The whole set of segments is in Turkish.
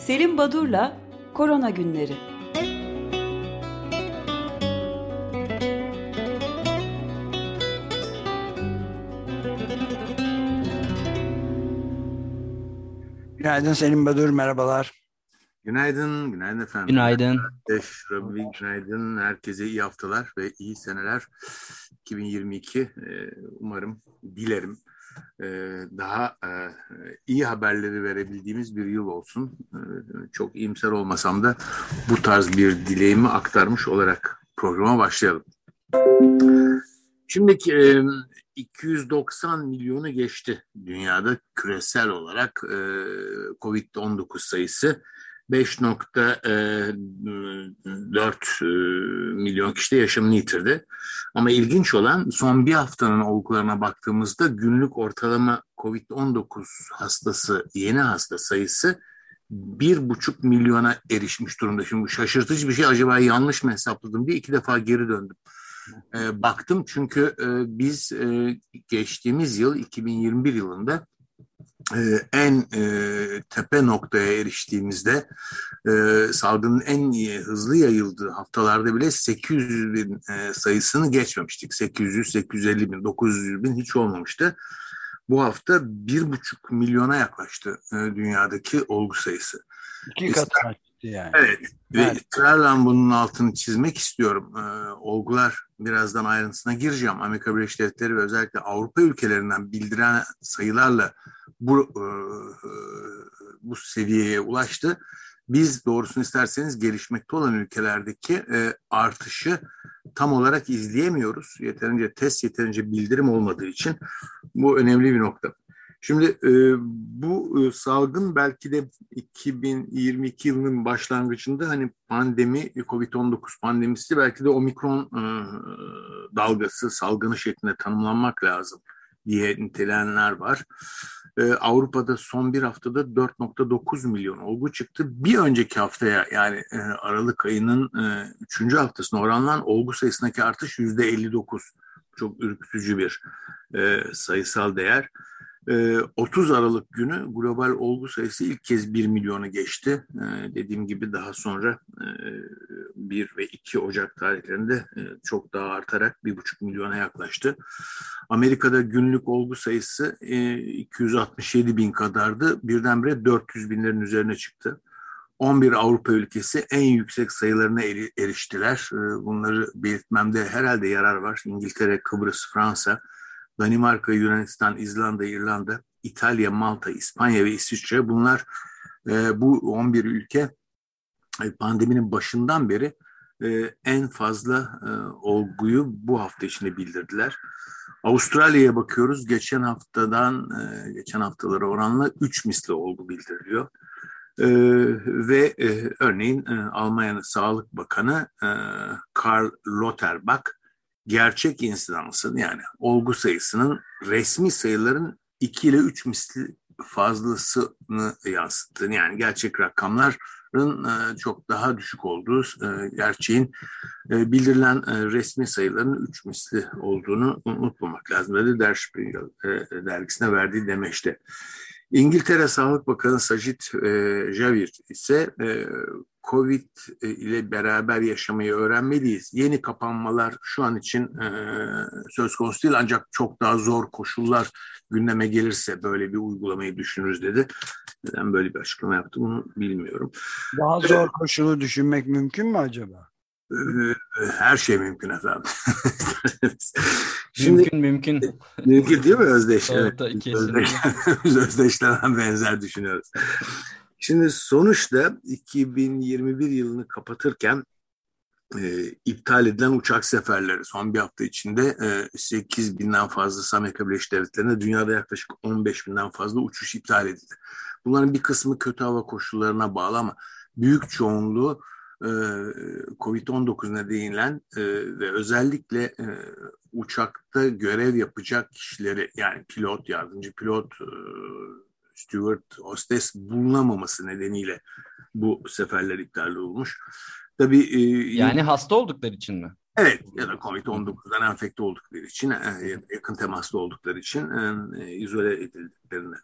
Selim Badur'la Korona Günleri. Günaydın Selim Badur, merhabalar. Günaydın, günaydın efendim. Günaydın. Ateş, Rabbi, günaydın. Herkese iyi haftalar ve iyi seneler. 2022 e, umarım, dilerim e, daha e, iyi haberleri verebildiğimiz bir yıl olsun. Çok iyimser olmasam da bu tarz bir dileğimi aktarmış olarak programa başlayalım. Şimdi 290 milyonu geçti dünyada küresel olarak COVID-19 sayısı. 5.4 milyon kişi de yaşamını yitirdi. Ama ilginç olan son bir haftanın olgularına baktığımızda günlük ortalama COVID-19 hastası, yeni hasta sayısı bir buçuk milyona erişmiş durumda. Şimdi bu şaşırtıcı bir şey. Acaba yanlış mı hesapladım diye iki defa geri döndüm. E, baktım çünkü e, biz e, geçtiğimiz yıl 2021 yılında e, en e, tepe noktaya eriştiğimizde e, salgının en iyi, hızlı yayıldığı haftalarda bile 800 bin e, sayısını geçmemiştik. 800, 850 bin, 900 bin hiç olmamıştı. Bu hafta bir buçuk milyona yaklaştı dünyadaki olgu sayısı. İki kat yani. Evet. Ve ısrarla bunun altını çizmek istiyorum. Ee, olgular birazdan ayrıntısına gireceğim. Amerika Birleşik Devletleri ve özellikle Avrupa ülkelerinden bildiren sayılarla bu e, bu seviyeye ulaştı. Biz doğrusunu isterseniz gelişmekte olan ülkelerdeki e, artışı tam olarak izleyemiyoruz. Yeterince test, yeterince bildirim olmadığı için bu önemli bir nokta. Şimdi e, bu e, salgın belki de 2022 yılının başlangıcında hani pandemi, Covid-19 pandemisi belki de omikron e, dalgası, salgını şeklinde tanımlanmak lazım diye nitelenenler var. Ee, Avrupa'da son bir haftada 4.9 milyon olgu çıktı. Bir önceki haftaya yani e, Aralık ayının e, 3. haftasına oranlan olgu sayısındaki artış %59. Çok ürkütücü bir e, sayısal değer. 30 ee, Aralık günü global olgu sayısı ilk kez 1 milyonu geçti. Ee, dediğim gibi daha sonra 1 e, ve 2 Ocak tarihlerinde e, çok daha artarak 1,5 milyona yaklaştı. Amerika'da günlük olgu sayısı 267 e, bin kadardı. Birdenbire 400 binlerin üzerine çıktı. 11 Avrupa ülkesi en yüksek sayılarına eriştiler. Bunları belirtmemde herhalde yarar var. İngiltere, Kıbrıs, Fransa, Danimarka, Yunanistan, İzlanda, İrlanda, İtalya, Malta, İspanya ve İsviçre bunlar e, bu 11 ülke e, pandeminin başından beri e, en fazla e, olguyu bu hafta içinde bildirdiler. Avustralya'ya bakıyoruz. Geçen haftadan, e, geçen haftalara oranla 3 misli olgu bildiriliyor. Ee, ve e, örneğin e, Almanya'nın Sağlık Bakanı e, Karl Lauterbach gerçek insidansın yani olgu sayısının resmi sayıların 2 ile 3 misli fazlasını yansıttığını yani gerçek rakamların e, çok daha düşük olduğu e, gerçeğin e, bildirilen resmi sayıların 3 misli olduğunu unutmamak lazım dedi Der Spiegel dergisine verdiği demeçte. İngiltere Sağlık Bakanı Sajid Javid ise Covid e, ile beraber yaşamayı öğrenmeliyiz. Yeni kapanmalar şu an için e, söz konusu değil ancak çok daha zor koşullar gündeme gelirse böyle bir uygulamayı düşünürüz dedi. Neden böyle bir açıklama yaptı bunu bilmiyorum. Daha zor koşulu düşünmek mümkün mü acaba? Her şey mümkün efendim. Şimdi, mümkün mümkün. Mümkün değil mi özdeş? Evet, özdeş, özdeşlenen benzer düşünüyoruz. Şimdi sonuçta 2021 yılını kapatırken e, iptal edilen uçak seferleri son bir hafta içinde e, 8 binden fazla Amerika Birleşik Devletleri'nde dünyada yaklaşık 15 binden fazla uçuş iptal edildi. Bunların bir kısmı kötü hava koşullarına bağlı ama büyük çoğunluğu Covid-19 nedeniyle e, ve özellikle e, uçakta görev yapacak kişileri yani pilot, yardımcı pilot, e, steward, hostes bulunamaması nedeniyle bu seferler iptal olmuş. Tabii, e, yani hasta oldukları için mi? Evet ya da COVID-19'dan enfekte oldukları için, e, yakın temaslı oldukları için e, izole edildiklerini.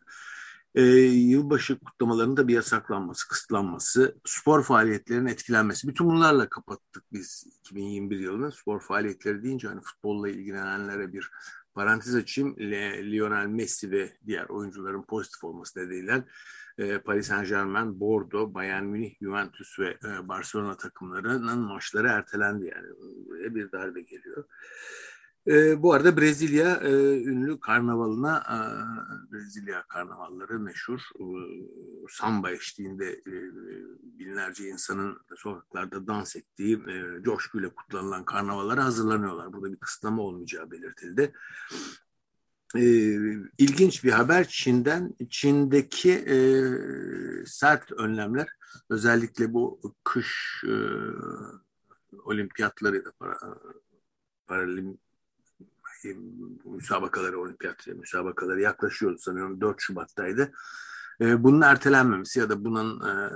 E, yılbaşı kutlamalarının da bir yasaklanması, kısıtlanması, spor faaliyetlerinin etkilenmesi. Bütün bunlarla kapattık biz 2021 yılını. Spor faaliyetleri deyince hani futbolla ilgilenenlere bir parantez açayım. Le, Lionel Messi ve diğer oyuncuların pozitif olması nedeniyle e, Paris Saint Germain, Bordeaux, Bayern Münih, Juventus ve e, Barcelona takımlarının maçları ertelendi yani. Buraya bir darbe geliyor. E, bu arada Brezilya e, ünlü karnavalına, e, Brezilya karnavalları meşhur. E, samba eşliğinde e, binlerce insanın sokaklarda dans ettiği, e, coşkuyla kutlanılan karnavallara hazırlanıyorlar. Burada bir kısıtlama olmayacağı belirtildi. E, ilginç bir haber Çin'den. Çin'deki e, sert önlemler, özellikle bu kış e, olimpiyatları para, paralim müsabakaları, olimpiyat müsabakaları yaklaşıyordu sanıyorum 4 Şubat'taydı. E, bunun ertelenmemesi ya da bunun e,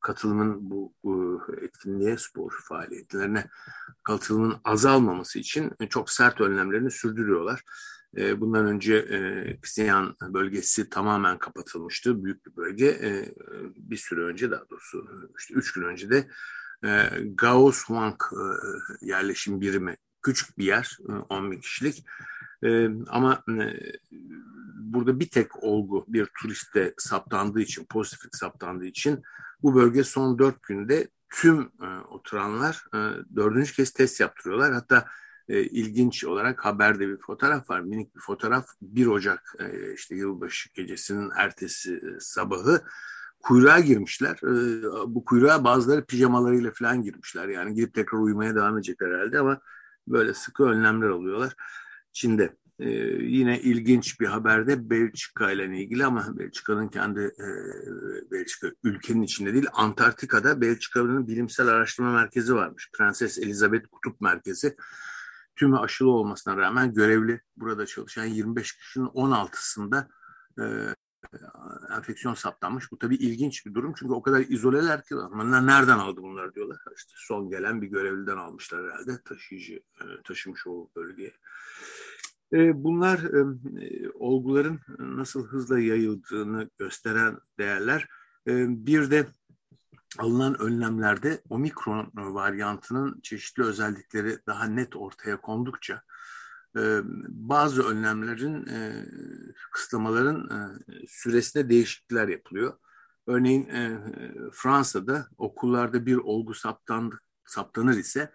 katılımın bu, bu etkinliğe, spor faaliyetlerine katılımın azalmaması için çok sert önlemlerini sürdürüyorlar. E, bundan önce e, Xi'an bölgesi tamamen kapatılmıştı. Büyük bir bölge. E, bir süre önce daha doğrusu işte üç gün önce de e, Gaosuang e, yerleşim birimi küçük bir yer, 10 e, bin kişilik. E, ama e, burada bir tek olgu bir turiste saptandığı için, pozitif saptandığı için bu bölge son dört günde tüm oturanlar dördüncü kez test yaptırıyorlar. Hatta ilginç olarak haberde bir fotoğraf var. Minik bir fotoğraf 1 Ocak işte yılbaşı gecesinin ertesi sabahı kuyruğa girmişler. Bu kuyruğa bazıları pijamalarıyla falan girmişler. Yani girip tekrar uyumaya devam edecek herhalde ama böyle sıkı önlemler alıyorlar. Çin'de ee, yine ilginç bir haberde Belçika ile ilgili ama Belçika'nın kendi e, Belçika ülkenin içinde değil Antarktika'da Belçika'nın bilimsel araştırma merkezi varmış. Prenses Elizabeth Kutup Merkezi. Tümü aşılı olmasına rağmen görevli burada çalışan 25 kişinin 16'sında e, enfeksiyon saptanmış. Bu tabii ilginç bir durum çünkü o kadar izoleler ki ama nereden aldı bunlar diyorlar. İşte son gelen bir görevliden almışlar herhalde taşıyıcı e, taşımış o bölgeye. E, bunlar e, olguların nasıl hızla yayıldığını gösteren değerler. Bir de alınan önlemlerde omikron varyantının çeşitli özellikleri daha net ortaya kondukça bazı önlemlerin, kısıtlamaların süresinde değişiklikler yapılıyor. Örneğin Fransa'da okullarda bir olgu saptandı, saptanır ise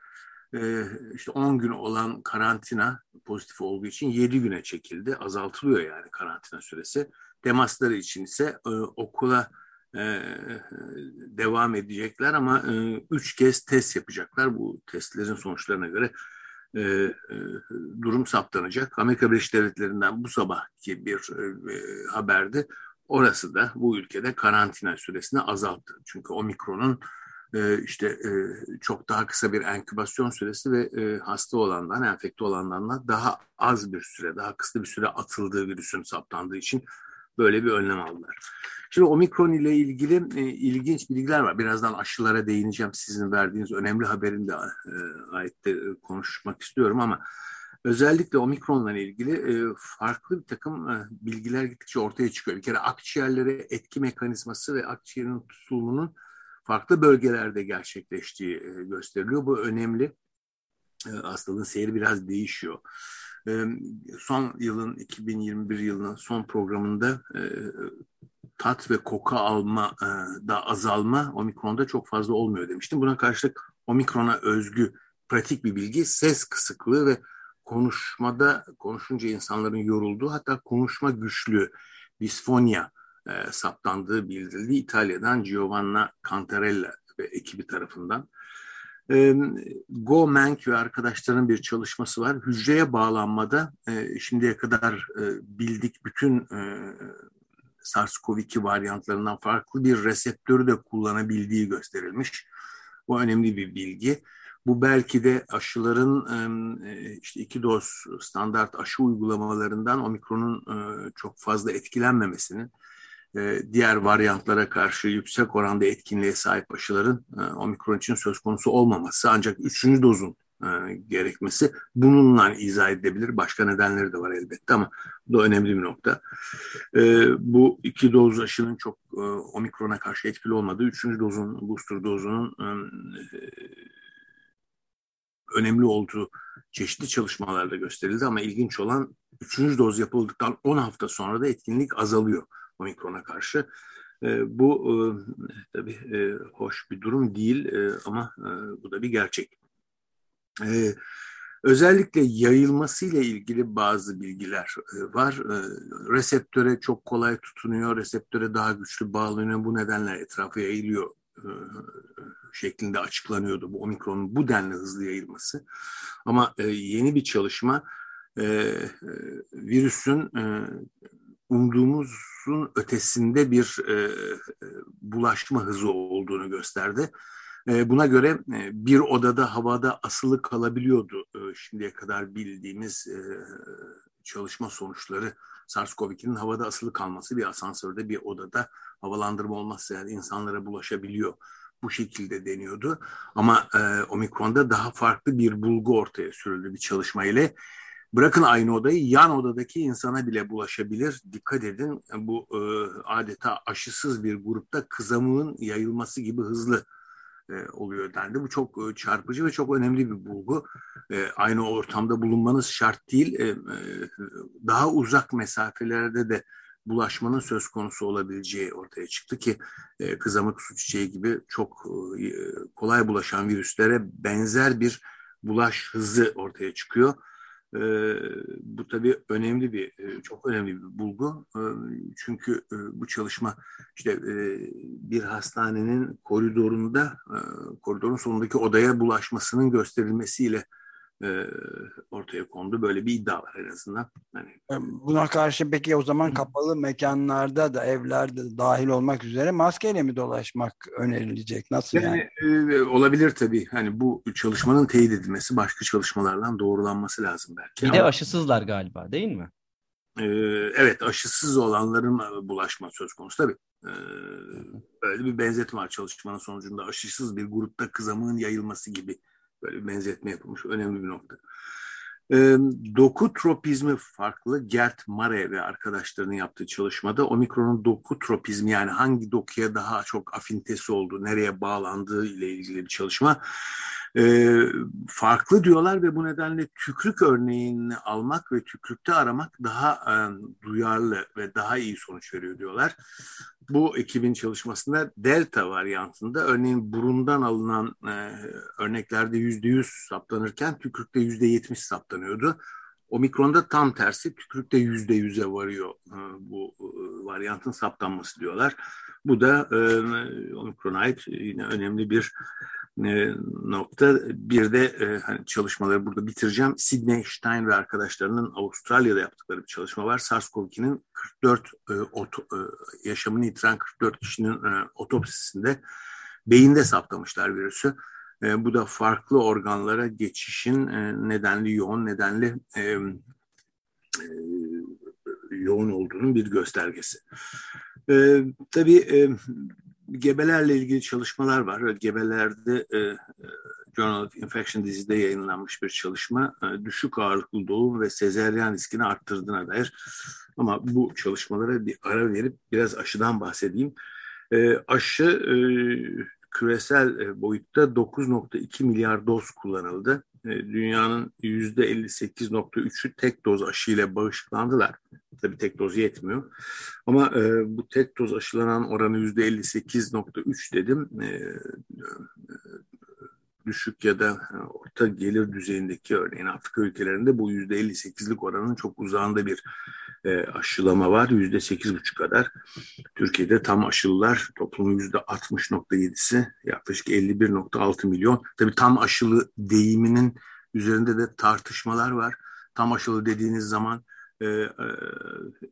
işte 10 gün olan karantina pozitif olduğu için 7 güne çekildi. Azaltılıyor yani karantina süresi. Temasları için ise okula devam edecekler ama 3 kez test yapacaklar. Bu testlerin sonuçlarına göre e, e, durum saptanacak. Amerika Birleşik Devletleri'nden bu sabahki bir e, haberdi. Orası da bu ülkede karantina süresini azalttı. Çünkü omikronun e, işte e, çok daha kısa bir enkübasyon süresi ve e, hasta olandan, enfekte olandan daha az bir süre, daha kısa bir süre atıldığı virüsün saptandığı için böyle bir önlem aldılar. Şimdi omikron ile ilgili e, ilginç bilgiler var. Birazdan aşılara değineceğim. Sizin verdiğiniz önemli haberin de e, ait de e, konuşmak istiyorum ama özellikle omikronla ilgili e, farklı bir takım e, bilgiler gittikçe ortaya çıkıyor. Bir kere akciğerlere etki mekanizması ve akciğerin tutulumunun farklı bölgelerde gerçekleştiği e, gösteriliyor. Bu önemli. E, hastalığın seyri biraz değişiyor son yılın 2021 yılının son programında e, tat ve koku alma e, da azalma omikronda çok fazla olmuyor demiştim. Buna karşılık omikrona özgü pratik bir bilgi ses kısıklığı ve konuşmada konuşunca insanların yorulduğu hatta konuşma güçlüğü disfonya e, saptandığı bildirildi. İtalya'dan Giovanna Cantarella ve ekibi tarafından. E, Go Menk ve arkadaşlarının bir çalışması var. Hücreye bağlanmada e, şimdiye kadar e, bildik bütün e, SARS-CoV-2 varyantlarından farklı bir reseptörü de kullanabildiği gösterilmiş. Bu önemli bir bilgi. Bu belki de aşıların e, işte iki doz standart aşı uygulamalarından omikronun e, çok fazla etkilenmemesinin diğer varyantlara karşı yüksek oranda etkinliğe sahip aşıların omikron için söz konusu olmaması ancak üçüncü dozun e, gerekmesi bununla izah edilebilir. Başka nedenleri de var elbette ama bu da önemli bir nokta. E, bu iki doz aşının çok e, omikrona karşı etkili olmadığı, üçüncü dozun, booster dozunun e, önemli olduğu çeşitli çalışmalarda gösterildi ama ilginç olan üçüncü doz yapıldıktan 10 hafta sonra da etkinlik azalıyor omikrona karşı. E, bu e, tabii e, hoş bir durum değil e, ama e, bu da bir gerçek. E, özellikle yayılmasıyla ilgili bazı bilgiler e, var. E, reseptöre çok kolay tutunuyor, reseptöre daha güçlü bağlanıyor. Bu nedenle etrafa yayılıyor e, şeklinde açıklanıyordu bu omikronun bu denli hızlı yayılması. Ama e, yeni bir çalışma e, e, virüsün e, umduğumuzun ötesinde bir e, bulaşma hızı olduğunu gösterdi. E, buna göre e, bir odada havada asılı kalabiliyordu e, şimdiye kadar bildiğimiz e, çalışma sonuçları. SARS-CoV-2'nin havada asılı kalması bir asansörde bir odada havalandırma olmazsa yani insanlara bulaşabiliyor. Bu şekilde deniyordu. Ama e, omikronda daha farklı bir bulgu ortaya sürüldü bir çalışma ile. Bırakın aynı odayı yan odadaki insana bile bulaşabilir. Dikkat edin bu e, adeta aşısız bir grupta kızamığın yayılması gibi hızlı e, oluyor dendi. Bu çok e, çarpıcı ve çok önemli bir bulgu. E, aynı ortamda bulunmanız şart değil. E, e, daha uzak mesafelerde de bulaşmanın söz konusu olabileceği ortaya çıktı ki e, kızamık su çiçeği gibi çok e, kolay bulaşan virüslere benzer bir bulaş hızı ortaya çıkıyor. E, bu tabii önemli bir, çok önemli bir bulgu. E, çünkü e, bu çalışma işte e, bir hastanenin koridorunda, e, koridorun sonundaki odaya bulaşmasının gösterilmesiyle e, ortaya kondu. Böyle bir iddia var en azından. Hani... Buna karşı peki o zaman kapalı mekanlarda da evlerde dahil olmak üzere maskeyle mi dolaşmak önerilecek? Nasıl yani? yani? E, olabilir tabii. Hani bu çalışmanın teyit edilmesi başka çalışmalardan doğrulanması lazım belki. Bir de aşısızlar galiba değil mi? E, evet aşısız olanların bulaşma söz konusu tabii. E, öyle bir benzetme var çalışmanın sonucunda aşısız bir grupta kızamığın yayılması gibi Böyle bir benzetme yapılmış. Önemli bir nokta. E, doku tropizmi farklı. Gert Mare ve arkadaşlarının yaptığı çalışmada omikronun doku tropizmi yani hangi dokuya daha çok afintesi olduğu, nereye bağlandığı ile ilgili bir çalışma. E, farklı diyorlar ve bu nedenle tükrük örneğini almak ve tükrükte aramak daha e, duyarlı ve daha iyi sonuç veriyor diyorlar bu ekibin çalışmasında delta varyantında örneğin burundan alınan e, örneklerde yüzde yüz saptanırken tükürükte yüzde yetmiş saptanıyordu. Omikronda tam tersi tükürükte yüzde yüze varıyor e, bu e, varyantın saptanması diyorlar. Bu da e, omikrona ait yine önemli bir e, nokta. Bir de e, hani çalışmaları burada bitireceğim. Sidney Stein ve arkadaşlarının Avustralya'da yaptıkları bir çalışma var. SARS-CoV-2'nin 44 e, oto, e, yaşamını yitiren 44 kişinin e, otopsisinde beyinde saptamışlar virüsü. E, bu da farklı organlara geçişin e, nedenli yoğun, nedenli e, e, yoğun olduğunun bir göstergesi. E, tabii e, gebelerle ilgili çalışmalar var. Gebelerde e, e, Journal of Infection dizide yayınlanmış bir çalışma e, düşük ağırlıklı doğum ve sezeryan riskini arttırdığına dair. Ama bu çalışmalara bir ara verip biraz aşıdan bahsedeyim. E, aşı e, küresel e, boyutta 9.2 milyar doz kullanıldı. E, dünyanın %58.3'ü tek doz aşıyla bağışıklandılar. Tabii tek doz yetmiyor. Ama e, bu tek doz aşılanan oranı %58.3 dedim. E, e, düşük ya da orta gelir düzeyindeki örneğin Afrika ülkelerinde bu %58'lik oranın çok uzağında bir e, aşılama var. %8,5 kadar. Türkiye'de tam aşılılar toplumun %60.7'si yaklaşık 51.6 milyon. Tabii tam aşılı deyiminin üzerinde de tartışmalar var. Tam aşılı dediğiniz zaman e, e,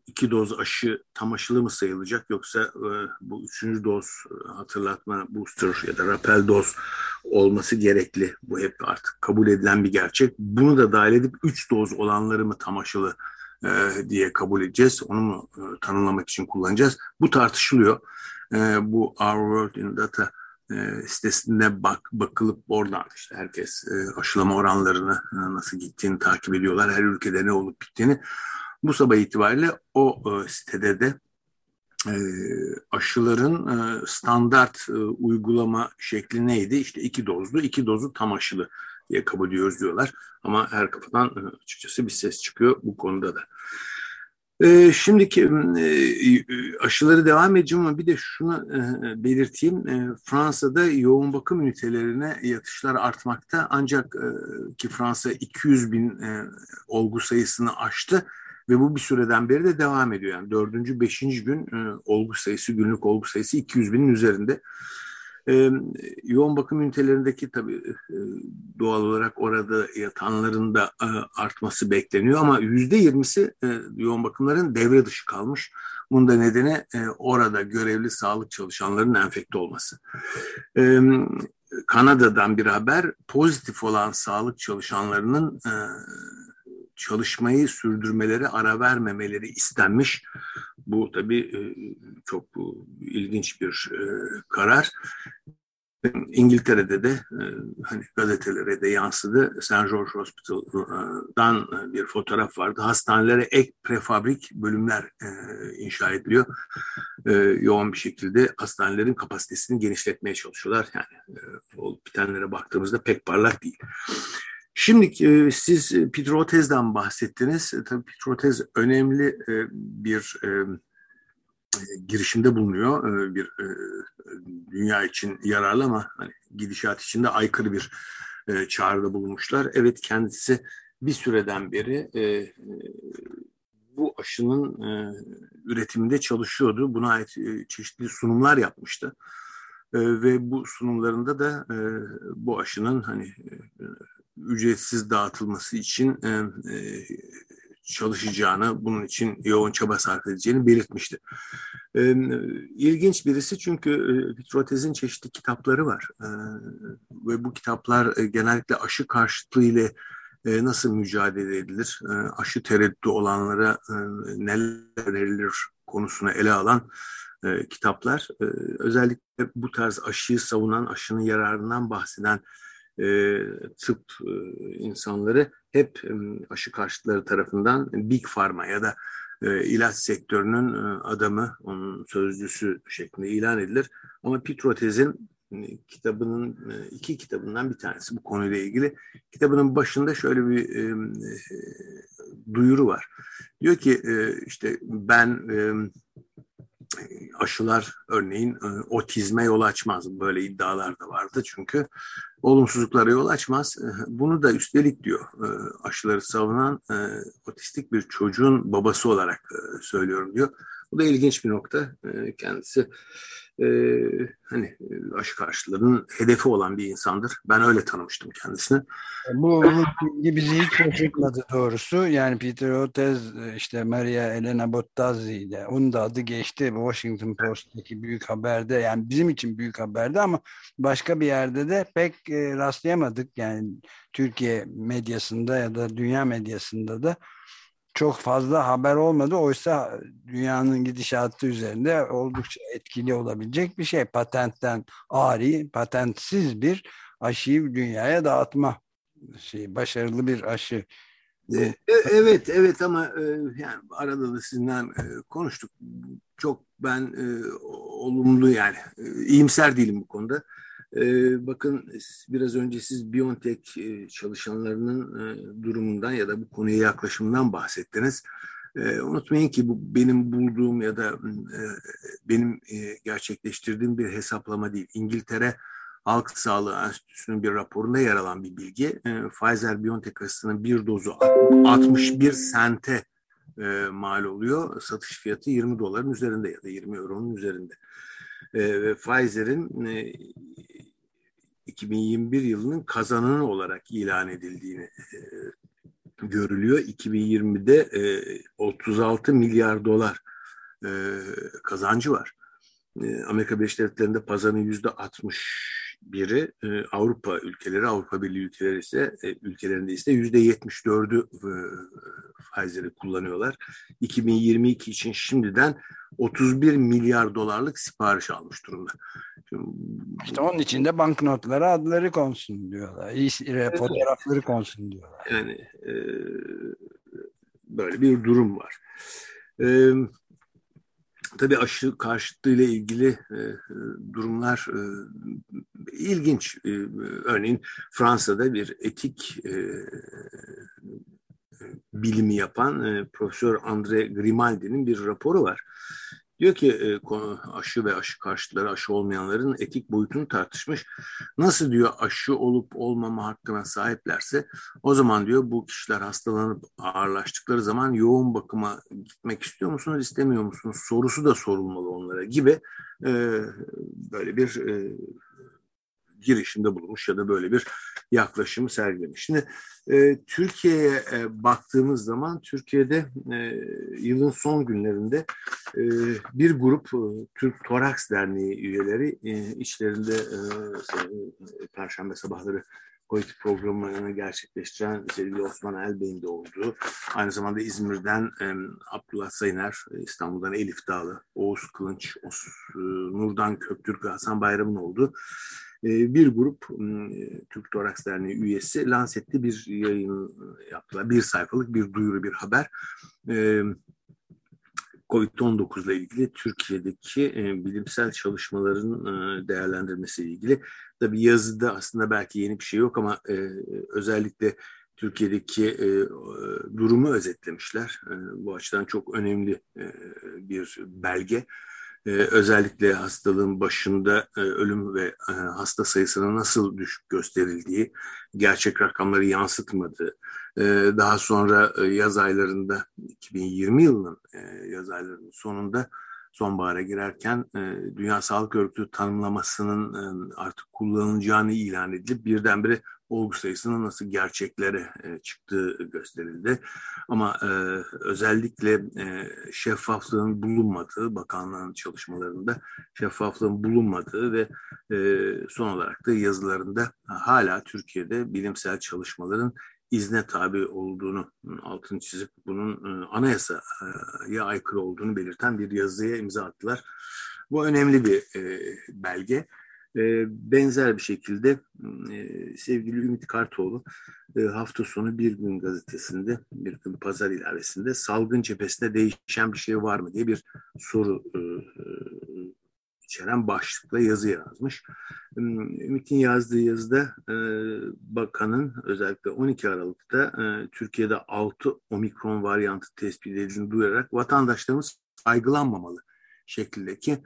iki doz aşı tam aşılı mı sayılacak yoksa e, bu üçüncü doz e, hatırlatma booster ya da rapel doz olması gerekli. Bu hep artık kabul edilen bir gerçek. Bunu da dahil edip üç doz olanları mı tam aşılı e, diye kabul edeceğiz. Onu mu e, tanımlamak için kullanacağız? Bu tartışılıyor. E, bu Our World in Data e, bak bakılıp oradan işte herkes e, aşılama oranlarını e, nasıl gittiğini takip ediyorlar. Her ülkede ne olup bittiğini. Bu sabah itibariyle o e, sitede de e, aşıların standart uygulama şekli neydi? İşte iki dozlu, iki dozu tam aşılı diye kabul ediyoruz diyorlar. Ama her kafadan açıkçası bir ses çıkıyor bu konuda da. E, şimdiki e, aşıları devam edeceğim ama bir de şunu e, belirteyim. E, Fransa'da yoğun bakım ünitelerine yatışlar artmakta ancak ki Fransa 200 bin olgu sayısını aştı ve bu bir süreden beri de devam ediyor. Yani dördüncü, beşinci gün olgu sayısı, günlük olgu sayısı 200 binin üzerinde. E, yoğun bakım ünitelerindeki tabii e, doğal olarak orada yatanların da e, artması bekleniyor ama yüzde yirmisi e, yoğun bakımların devre dışı kalmış. Bunun da nedeni e, orada görevli sağlık çalışanlarının enfekte olması. E, Kanada'dan bir haber pozitif olan sağlık çalışanlarının e, çalışmayı sürdürmeleri, ara vermemeleri istenmiş. Bu tabii e, çok ilginç bir e, karar. İngiltere'de de e, hani gazetelere de yansıdı. St. George Hospital'dan bir fotoğraf vardı. Hastanelere ek prefabrik bölümler inşa ediliyor. Yoğun bir şekilde hastanelerin kapasitesini genişletmeye çalışıyorlar. Yani olup bitenlere baktığımızda pek parlak değil. Şimdi e, siz Pitrotez'den bahsettiniz. E, tabii Pitrotez önemli e, bir e, girişimde bulunuyor. E, bir e, dünya için yararlı ama hani, gidişat içinde aykırı bir e, çağrıda bulunmuşlar. Evet kendisi bir süreden beri e, bu aşının e, üretiminde çalışıyordu. Buna ait e, çeşitli sunumlar yapmıştı. E, ve bu sunumlarında da e, bu aşının hani e, ücretsiz dağıtılması için e, e, çalışacağını, bunun için yoğun çaba sarf edeceğini belirtmişti. E, ilginç birisi çünkü e, Pitrotez'in çeşitli kitapları var. E, ve bu kitaplar e, genellikle aşı karşıtlığı ile e, nasıl mücadele edilir, e, aşı tereddütü olanlara e, neler verilir konusunu ele alan e, kitaplar. E, özellikle bu tarz aşıyı savunan, aşının yararından bahseden e, tıp e, insanları hep e, aşı karşıtları tarafından Big Pharma ya da e, ilaç sektörünün e, adamı, onun sözcüsü şeklinde ilan edilir. Ama Pitrotez'in e, kitabının e, iki kitabından bir tanesi bu konuyla ilgili. Kitabının başında şöyle bir e, e, duyuru var. Diyor ki e, işte ben e, aşılar örneğin e, otizme yol açmaz. Böyle iddialar da vardı çünkü olumsuzluklara yol açmaz. E, bunu da üstelik diyor e, aşıları savunan otistik bir çocuğun babası olarak söylüyorum diyor. Bu da ilginç bir nokta. Kendisi e, hani e, aşı karşılarının hedefi olan bir insandır. Ben öyle tanımıştım kendisini. Bu bilgi bizi hiç şaşırtmadı doğrusu. Yani Peter Otez, işte Maria Elena Bottazzi ile onun da adı geçti Washington Post'taki büyük haberde yani bizim için büyük haberde ama başka bir yerde de pek e, rastlayamadık. Yani Türkiye medyasında ya da dünya medyasında da çok fazla haber olmadı. Oysa dünyanın gidişatı üzerinde oldukça etkili olabilecek bir şey. Patentten ari, patentsiz bir aşıyı dünyaya dağıtma şey, başarılı bir aşı. E, e, evet, evet ama e, yani arada da sizinle konuştuk. Çok ben olumlu yani iyimser değilim bu konuda. Ee, bakın biraz önce siz Biontech e, çalışanlarının e, durumundan ya da bu konuya yaklaşımından bahsettiniz. E, unutmayın ki bu benim bulduğum ya da e, benim gerçekleştirdiğim bir hesaplama değil. İngiltere Halk Sağlığı Enstitüsü'nün bir raporunda yer alan bir bilgi. E, Pfizer-BioNTech aşısının bir dozu 61 sente mal oluyor. Satış fiyatı 20 doların üzerinde ya da 20 euronun üzerinde. Ve Pfizer'in 2021 yılının kazananı olarak ilan edildiğini e, görülüyor. 2020'de e, 36 milyar dolar e, kazancı var. E, Amerika Birleşik Devletleri'nde pazarın yüzde 60 biri e, Avrupa ülkeleri, Avrupa Birliği ülkeleri ise e, ülkelerinde ise yüzde 74'ü e, Pfizer'i kullanıyorlar. 2022 için şimdiden 31 milyar dolarlık sipariş almış durumda. Şimdi, işte onun için de banknotlara adları konsun diyorlar. Evet. Fotoğrafları konsun diyorlar. Yani e, böyle bir durum var. E, tabii aşı karşıtlığıyla ilgili e, durumlar e, ilginç. E, örneğin Fransa'da bir etik e, bilimi yapan e, Profesör André Grimaldi'nin bir raporu var. Diyor ki e, aşı ve aşı karşıtları aşı olmayanların etik boyutunu tartışmış. Nasıl diyor aşı olup olmama hakkına sahiplerse o zaman diyor bu kişiler hastalanıp ağırlaştıkları zaman yoğun bakıma gitmek istiyor musunuz istemiyor musunuz sorusu da sorulmalı onlara gibi e, böyle bir girişimde bulunmuş ya da böyle bir yaklaşımı sergilemiş. Şimdi e, Türkiye'ye e, baktığımız zaman Türkiye'de e, yılın son günlerinde e, bir grup e, Türk Toraks Derneği üyeleri e, içlerinde e, e Perşembe sabahları politik programını gerçekleştiren sevgili Osman Elbey'in de olduğu, aynı zamanda İzmir'den e, Abdullah Sayıner, İstanbul'dan Elif Dağlı, Oğuz Kılınç, Os, e, Nurdan Köktürk Hasan Bayram'ın olduğu bir grup Türk Toraks Derneği üyesi Lancet'te bir yayın yaptılar. Bir sayfalık bir duyuru, bir haber. Ee, Covid-19 ile ilgili Türkiye'deki bilimsel çalışmaların e, değerlendirmesi ilgili. Tabii yazıda aslında belki yeni bir şey yok ama e, özellikle Türkiye'deki e, durumu özetlemişler. bu açıdan çok önemli bir belge e, özellikle hastalığın başında e, ölüm ve e, hasta sayısının nasıl düşük gösterildiği, gerçek rakamları yansıtmadığı, e, daha sonra e, yaz aylarında 2020 yılının yaz aylarının sonunda sonbahara girerken e, Dünya Sağlık Örgütü tanımlamasının e, artık kullanılacağını ilan edilip birdenbire olgu sayısının nasıl gerçeklere e, çıktığı gösterildi. Ama e, özellikle e, şeffaflığın bulunmadığı, bakanlığın çalışmalarında şeffaflığın bulunmadığı ve e, son olarak da yazılarında hala Türkiye'de bilimsel çalışmaların izne tabi olduğunu altını çizip bunun e, anayasaya aykırı olduğunu belirten bir yazıya imza attılar. Bu önemli bir e, belge. E, benzer bir şekilde sevgili Ümit Kartoğlu hafta sonu Bir Gün gazetesinde, Bir Gün Pazar ilavesinde salgın cephesinde değişen bir şey var mı diye bir soru içeren başlıkla yazı yazmış. Ümit'in yazdığı yazıda e, bakanın özellikle 12 Aralık'ta e, Türkiye'de 6 omikron varyantı tespit edildiğini duyurarak vatandaşlarımız saygılanmamalı şeklindeki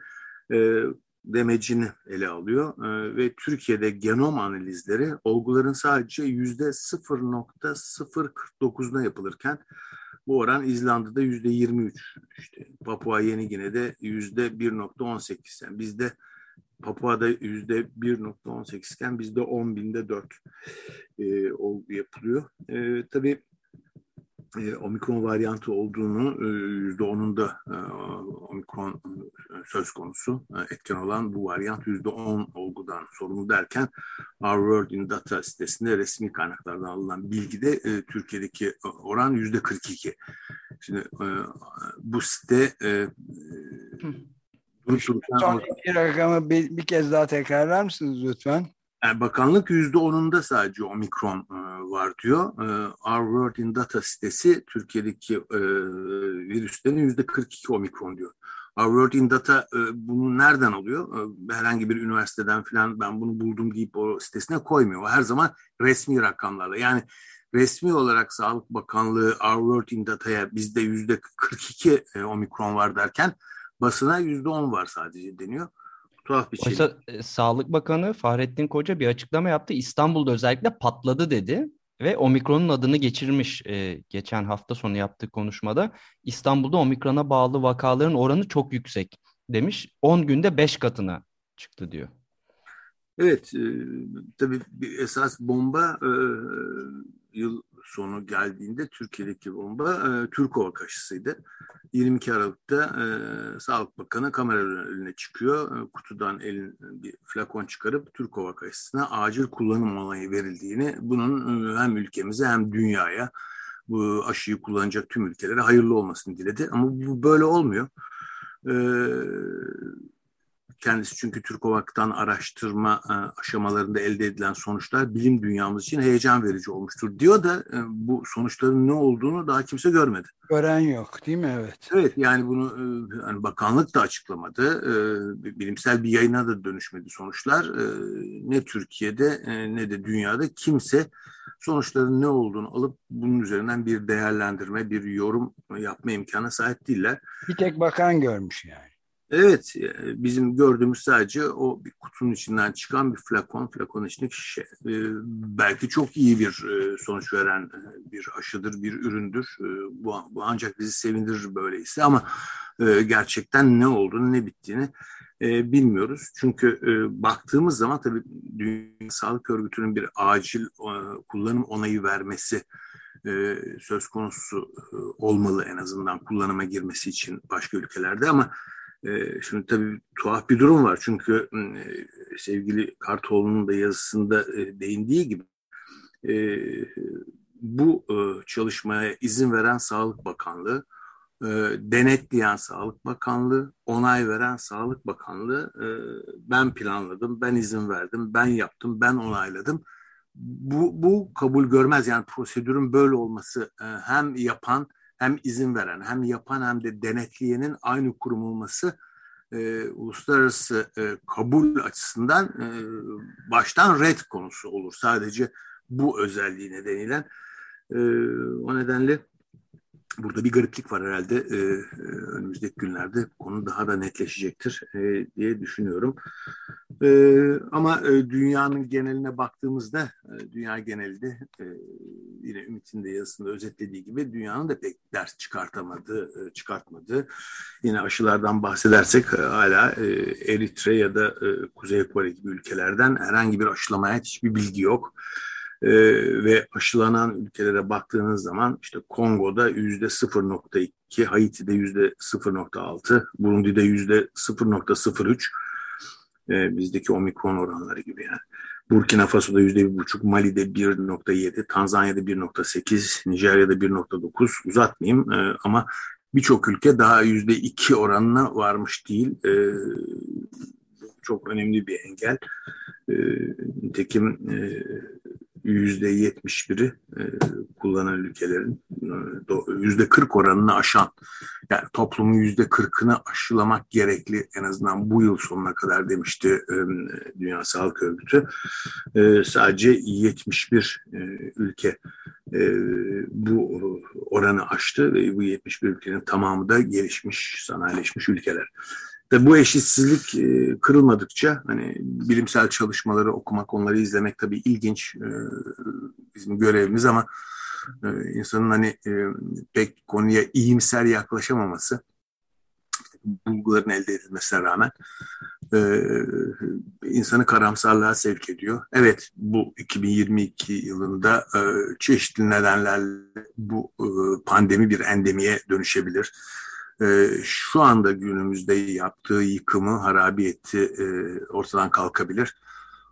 e, demecini ele alıyor e, ve Türkiye'de genom analizleri olguların sadece yüzde 0.049'da yapılırken bu oran İzlanda'da yüzde 23, işte Papua Yeni Gine'de yüzde 1.18 yani bizde Papua'da yüzde 1.18 iken bizde 10 binde 4 e, yapılıyor. E, tabii e, omikron varyantı olduğunu e, yüzde onun da e, omikron e, söz konusu e, etken olan bu varyant yüzde on olgudan sorumlu derken Our World in Data sitesinde resmi kaynaklardan alınan bilgide e, Türkiye'deki oran yüzde 42. Şimdi e, bu site e, Son iki rakamı bir, bir kez daha tekrarlar mısınız lütfen? Yani bakanlık yüzde onunda sadece omikron e, var diyor. E, Our World in Data sitesi Türkiye'deki e, virüslerin yüzde 42 omikron diyor. Our World in Data bunu nereden alıyor? Herhangi bir üniversiteden falan ben bunu buldum deyip o sitesine koymuyor. Her zaman resmi rakamlarla. Yani resmi olarak Sağlık Bakanlığı Our World in Data'ya bizde yüzde 42 e, omikron var derken basına yüzde 10 var sadece deniyor tuhaf bir şey. Oysa e, Sağlık Bakanı Fahrettin Koca bir açıklama yaptı. İstanbul'da özellikle patladı dedi ve omikronun adını geçirmiş e, geçen hafta sonu yaptığı konuşmada. İstanbul'da omikrona bağlı vakaların oranı çok yüksek demiş. 10 günde 5 katına çıktı diyor. Evet, e, tabii esas bomba e, yıl sonu geldiğinde Türkiye'deki bomba e, Türkova kaşısıydı. 22 Aralık'ta e, Sağlık Bakanı kamera önüne çıkıyor. E, kutudan elin bir flakon çıkarıp Türkova kaşısına acil kullanım onayı verildiğini, bunun e, hem ülkemize hem dünyaya bu aşıyı kullanacak tüm ülkelere hayırlı olmasını diledi. Ama bu böyle olmuyor. E, Kendisi çünkü Türkovak'tan araştırma e, aşamalarında elde edilen sonuçlar bilim dünyamız için heyecan verici olmuştur diyor da e, bu sonuçların ne olduğunu daha kimse görmedi. Gören yok değil mi? Evet. Evet yani bunu e, yani bakanlık da açıklamadı. Bilimsel bir yayına da dönüşmedi sonuçlar. Ne Türkiye'de ne de dünyada kimse sonuçların ne olduğunu alıp bunun üzerinden bir değerlendirme, bir yorum yapma imkanı sahip değiller. Bir tek bakan görmüş yani. Evet, e, bizim gördüğümüz sadece o bir kutunun içinden çıkan bir flakon, flakon içindeki şişe. E, belki çok iyi bir e, sonuç veren bir aşıdır, bir üründür. Bu, ancak bizi sevindirir böyleyse ama gerçekten ne olduğunu, ne bittiğini bilmiyoruz. Çünkü baktığımız zaman tabii Dünya Sağlık Örgütü'nün bir acil kullanım onayı vermesi söz konusu olmalı en azından kullanıma girmesi için başka ülkelerde ama e, şimdi tabii tuhaf bir durum var. Çünkü e, sevgili Kartoğlu'nun da yazısında e, değindiği gibi e, bu çalışmaya izin veren Sağlık Bakanlığı, denetleyen Sağlık Bakanlığı, onay veren Sağlık Bakanlığı ben planladım, ben izin verdim, ben yaptım, ben onayladım. Bu, bu kabul görmez yani prosedürün böyle olması hem yapan hem izin veren hem yapan hem de denetleyenin aynı kurum olması e, uluslararası e, kabul açısından e, baştan red konusu olur. Sadece bu özelliği nedeniyle. E, o nedenle burada bir gariplik var herhalde. E, e, önümüzdeki günlerde konu daha da netleşecektir e, diye düşünüyorum. E, ama e, dünyanın geneline baktığımızda, e, dünya genelinde e, yine Ümit'in de yazısında özetlediği gibi dünyanın da pek ders çıkartamadığı, e, çıkartmadığı. Yine aşılardan bahsedersek e, hala e, Eritre ya da Kuzey Kore gibi ülkelerden herhangi bir aşılamaya hiçbir bilgi yok. Ve aşılanan ülkelere baktığınız zaman işte Kongo'da yüzde 0.2, Haiti'de yüzde 0.6, Burundi'de yüzde 0.03, e, bizdeki omikron oranları gibi yani. Burkina Faso'da yüzde bir buçuk, Mali'de 1.7, Tanzanya'da 1.8, Nijerya'da 1.9 uzatmayayım e, ama birçok ülke daha yüzde iki oranına varmış değil. E, çok önemli bir engel. E, nitekim e, yüzde yetmiş biri e, kullanan ülkelerin e, yüzde kırk oranını aşan yani toplumun yüzde kırkını aşılamak gerekli en azından bu yıl sonuna kadar demişti e, Dünya Sağlık Örgütü. Sadece 71 ülke bu oranı aştı ve bu 71 ülkenin tamamı da gelişmiş, sanayileşmiş ülkeler. Ve bu eşitsizlik e, kırılmadıkça hani bilimsel çalışmaları okumak, onları izlemek tabii ilginç e, bizim görevimiz ama e, insanın hani pek konuya iyimser yaklaşamaması bulguların elde edilmesine rağmen insanı karamsarlığa sevk ediyor. Evet bu 2022 yılında çeşitli nedenlerle bu pandemi bir endemiye dönüşebilir e, şu anda günümüzde yaptığı yıkımı, harabiyeti e, ortadan kalkabilir.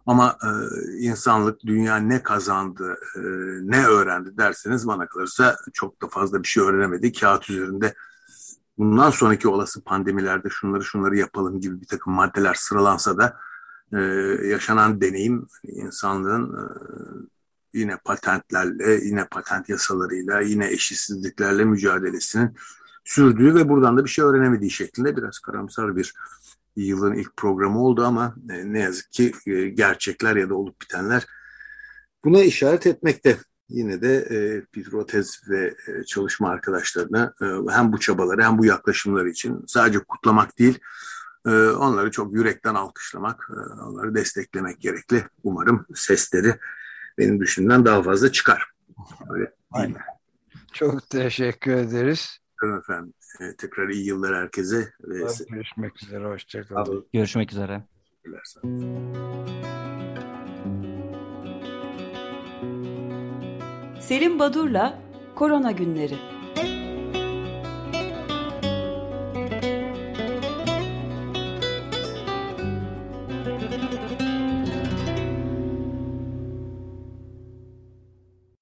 Ama e, insanlık dünya ne kazandı, e, ne öğrendi derseniz bana kalırsa çok da fazla bir şey öğrenemedi. Kağıt üzerinde bundan sonraki olası pandemilerde şunları şunları yapalım gibi bir takım maddeler sıralansa da yaşanan deneyim insanlığın e, yine patentlerle, yine patent yasalarıyla, yine eşitsizliklerle mücadelesinin sürdüğü ve buradan da bir şey öğrenemediği şeklinde biraz karamsar bir yılın ilk programı oldu ama e, ne yazık ki e, gerçekler ya da olup bitenler buna işaret etmekte. Yine de e, Pitrotez ve e, çalışma arkadaşlarına hem bu çabaları hem bu yaklaşımları için sadece kutlamak değil, onları çok yürekten alkışlamak, onları desteklemek gerekli. Umarım sesleri benim düşündüğümden daha fazla çıkar. Öyle Aynen. Çok teşekkür ederiz. Efendim. E, tekrar iyi yıllar herkese. Ve... Görüşmek üzere. Hoşçakalın. Görüşmek üzere. Selim Badur'la Korona Günleri